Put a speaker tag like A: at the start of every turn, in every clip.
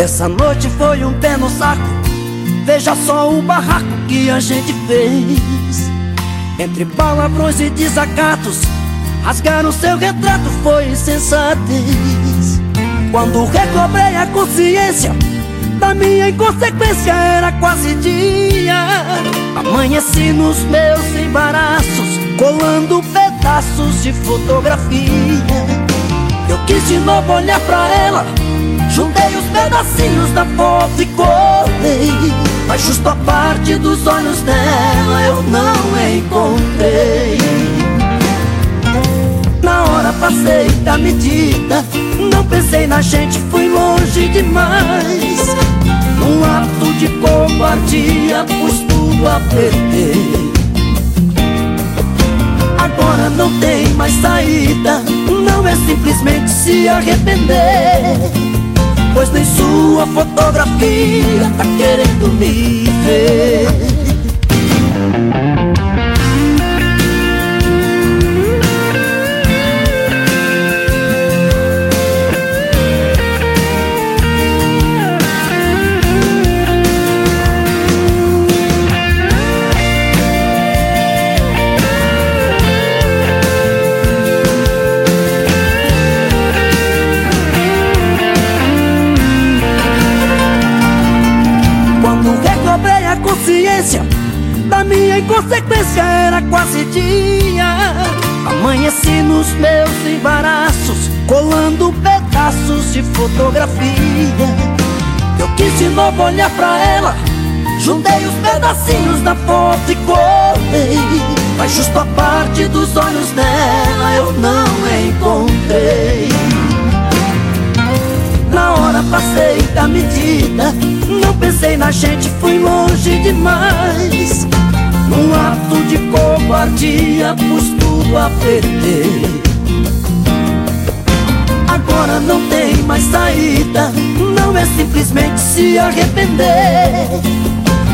A: Essa noite foi um pé no saco. Veja só o barraco que a gente fez. Entre palavrões e desacatos Rasgar o seu retrato foi insensatez. Quando recobrei a consciência Da minha inconsequência era quase dia. Amanheci nos meus embaraços Colando pedaços de fotografia. Eu quis de novo olhar pra ela Juntei os pedacinhos da foto e colei Mas justo a parte dos olhos dela eu não encontrei. Na hora passei da medida Não pensei na gente, fui longe demais. Num ato de covardia pus tudo a perder. Agora não tem mais saída Não é simplesmente se arrepender Pois nem sua fotografia tá querendo me Da minha inconsequência era quase dia. Amanheci nos meus embaraços Colando pedaços de fotografia. Eu quis de novo olhar pra ela Juntei os pedacinhos da foto e colei Mas justo a parte dos olhos dela eu não passei da medida. Não pensei na gente, fui longe demais. Num ato de covardia pus tudo a perder. Agora não tem mais saída. Não é simplesmente se arrepender.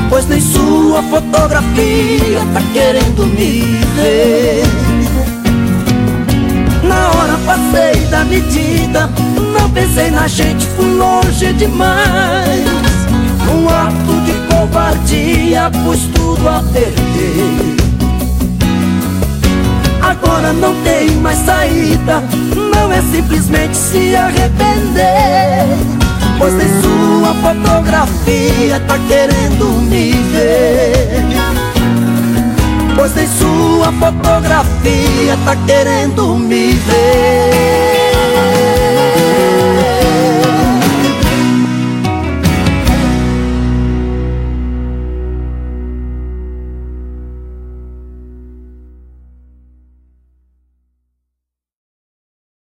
A: Pois nem sua fotografia tá querendo me ver. Na hora passei da medida pensei na gente, fui longe demais. Um ato de covardia pus tudo a perder. Agora não tem mais saída Não é simplesmente se arrepender. Pois nem sua fotografia tá querendo me ver. Pois nem sua fotografia tá querendo me ver